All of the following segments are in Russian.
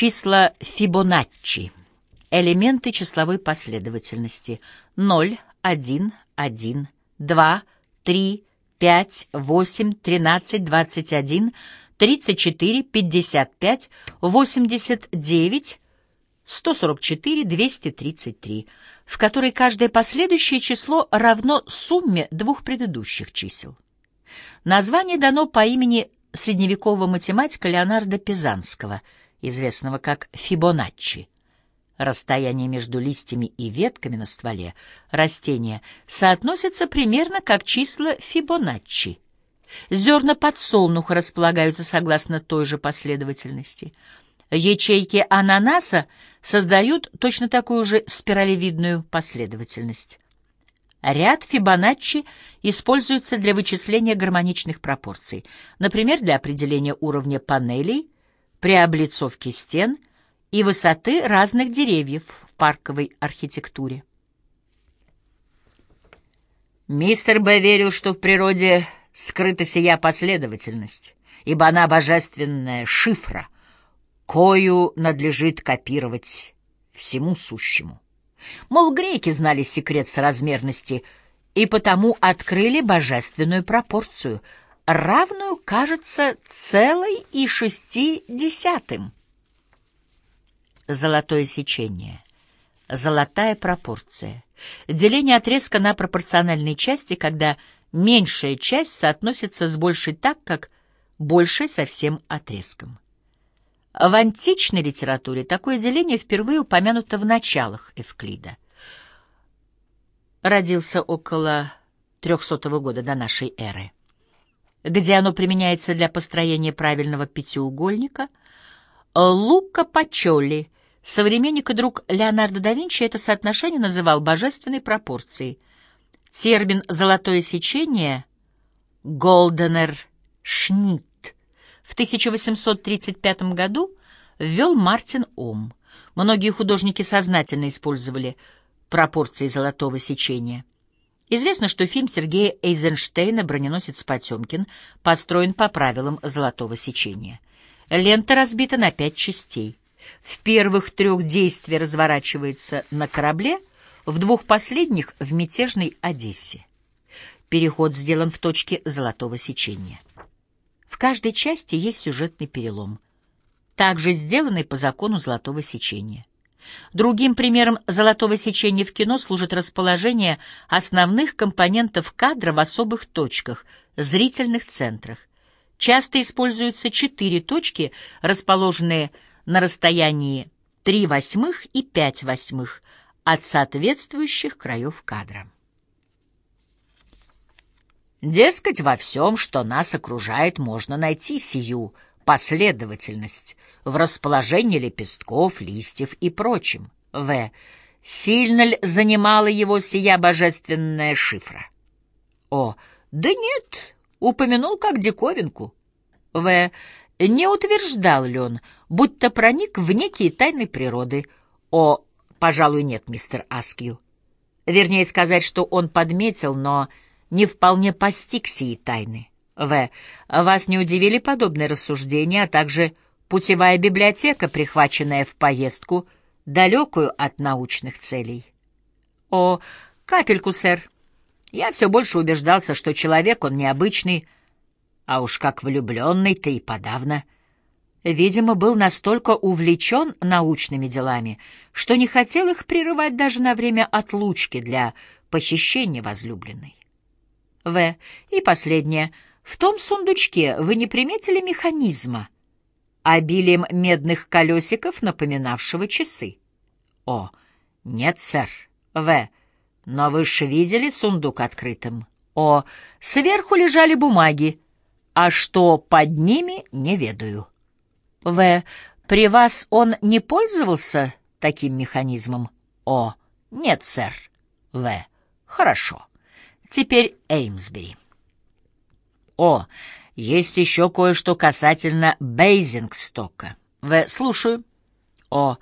Числа Фибоначчи. Элементы числовой последовательности. 0, 1, 1, 2, 3, 5, 8, 13, 21, 34, 55, 89, 144, 233, в которой каждое последующее число равно сумме двух предыдущих чисел. Название дано по имени средневекового математика Леонардо Пизанского, известного как Фибоначчи. Расстояние между листьями и ветками на стволе растения соотносится примерно как числа Фибоначчи. Зерна подсолнуха располагаются согласно той же последовательности. Ячейки ананаса создают точно такую же спиралевидную последовательность. Ряд Фибоначчи используется для вычисления гармоничных пропорций, например, для определения уровня панелей, при облицовке стен и высоты разных деревьев в парковой архитектуре. Мистер Б. верил, что в природе скрыта сия последовательность, ибо она божественная шифра, кою надлежит копировать всему сущему. Мол, греки знали секрет соразмерности и потому открыли божественную пропорцию, равную, кажется, целой и шести десятым. Золотое сечение. Золотая пропорция. Деление отрезка на пропорциональные части, когда меньшая часть соотносится с большей так, как большая со всем отрезком. В античной литературе такое деление впервые упомянуто в началах Эвклида. Родился около 300 года до нашей эры. Где оно применяется для построения правильного пятиугольника, Лука Пачоли, современник и друг Леонардо да Винчи, это соотношение называл божественной пропорцией. Термин «золотое сечение» — «голденер шнит» в 1835 году ввел Мартин Ом. Многие художники сознательно использовали пропорции золотого сечения. Известно, что фильм Сергея Эйзенштейна «Броненосец Потемкин» построен по правилам золотого сечения. Лента разбита на пять частей. В первых трех действие разворачивается на корабле, в двух последних — в мятежной Одессе. Переход сделан в точке золотого сечения. В каждой части есть сюжетный перелом, также сделанный по закону золотого сечения. Другим примером золотого сечения в кино служит расположение основных компонентов кадра в особых точках, зрительных центрах. Часто используются четыре точки, расположенные на расстоянии 3 восьмых и 5 восьмых от соответствующих краев кадра. Дескать, во всем, что нас окружает, можно найти сию последовательность в расположении лепестков, листьев и прочем. В. Сильно ли занимала его сия божественная шифра? О. Да нет, упомянул как диковинку. В. Не утверждал ли он, будто проник в некие тайны природы? О. Пожалуй, нет, мистер Аскью. Вернее сказать, что он подметил, но не вполне постиг сии тайны. В. Вас не удивили подобные рассуждения, а также путевая библиотека, прихваченная в поездку, далекую от научных целей? О, капельку, сэр. Я все больше убеждался, что человек он необычный, а уж как влюбленный-то и подавно. Видимо, был настолько увлечен научными делами, что не хотел их прерывать даже на время отлучки для посещения возлюбленной. В. И последнее. В том сундучке вы не приметили механизма, обилием медных колесиков, напоминавшего часы? О. Нет, сэр. В. Но вы же видели сундук открытым? О. Сверху лежали бумаги, а что под ними, не ведаю. В. При вас он не пользовался таким механизмом? О. Нет, сэр. В. Хорошо. Теперь Эймсбери. О, есть еще кое-что касательно Бейзингстока. В. Слушаю. О,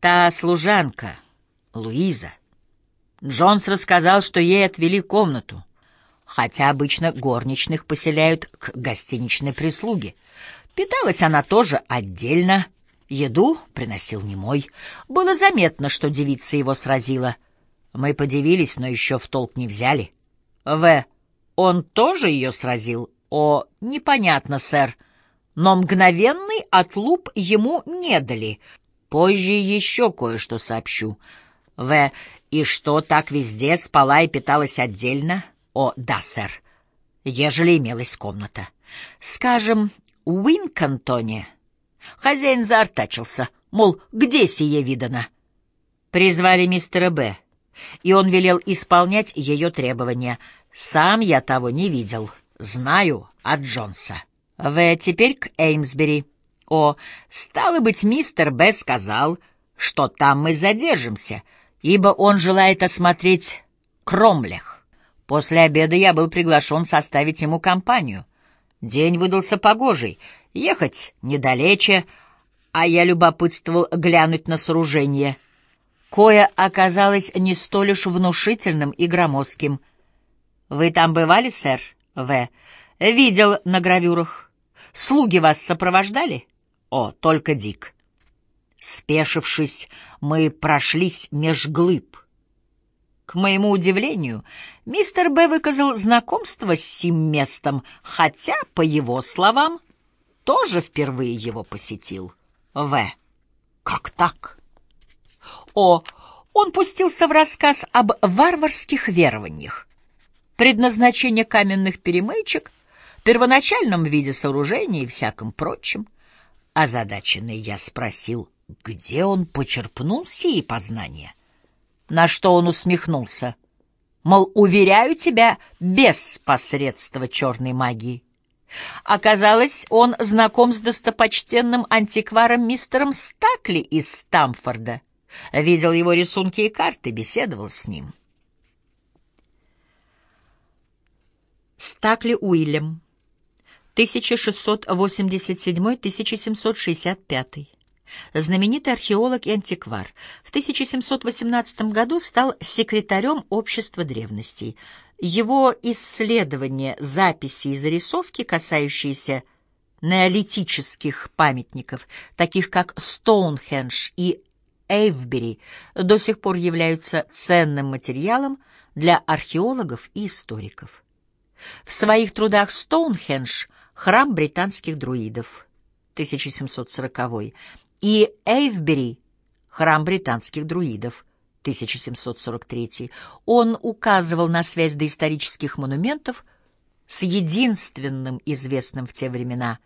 та служанка, Луиза. Джонс рассказал, что ей отвели комнату, хотя обычно горничных поселяют к гостиничной прислуге. Питалась она тоже отдельно, Еду приносил немой. Было заметно, что девица его сразила. Мы подивились, но еще в толк не взяли. В. Он тоже ее сразил? О, непонятно, сэр. Но мгновенный отлуп ему не дали. Позже еще кое-что сообщу. В. И что, так везде спала и питалась отдельно? О, да, сэр. Ежели имелась комната. Скажем, Уинкантоне Хозяин заортачился, мол, где сие видано? Призвали мистера Б, и он велел исполнять ее требования. Сам я того не видел, знаю от Джонса. В. Теперь к Эймсбери. О, стало быть, мистер Б сказал, что там мы задержимся, ибо он желает осмотреть Кромлях. После обеда я был приглашен составить ему компанию. День выдался погожий — Ехать недалече, а я любопытствовал глянуть на сооружение. Кое оказалось не столь уж внушительным и громоздким. «Вы там бывали, сэр?» «В. Видел на гравюрах. Слуги вас сопровождали?» «О, только Дик». Спешившись, мы прошлись меж глыб. К моему удивлению, мистер Б. выказал знакомство с сим местом, хотя, по его словам, тоже впервые его посетил. В. Как так? О. Он пустился в рассказ об варварских верованиях. Предназначение каменных перемычек, первоначальном виде сооружения и всяком прочем. Озадаченный я спросил, где он почерпнул сии познания? На что он усмехнулся. Мол, уверяю тебя, без посредства черной магии. Оказалось, он знаком с достопочтенным антикваром мистером Стакли из Стамфорда. Видел его рисунки и карты, беседовал с ним. Стакли Уильям, 1687-1765. Знаменитый археолог и антиквар. В 1718 году стал секретарем Общества древностей. Его исследования, записи и зарисовки, касающиеся неолитических памятников, таких как Стоунхендж и Эйвбери, до сих пор являются ценным материалом для археологов и историков. В своих трудах Стоунхендж — храм британских друидов, 1740 и Эйвбери — храм британских друидов, 1743, он указывал на связь доисторических монументов с единственным известным в те времена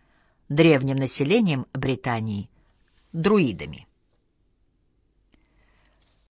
древним населением Британии — друидами.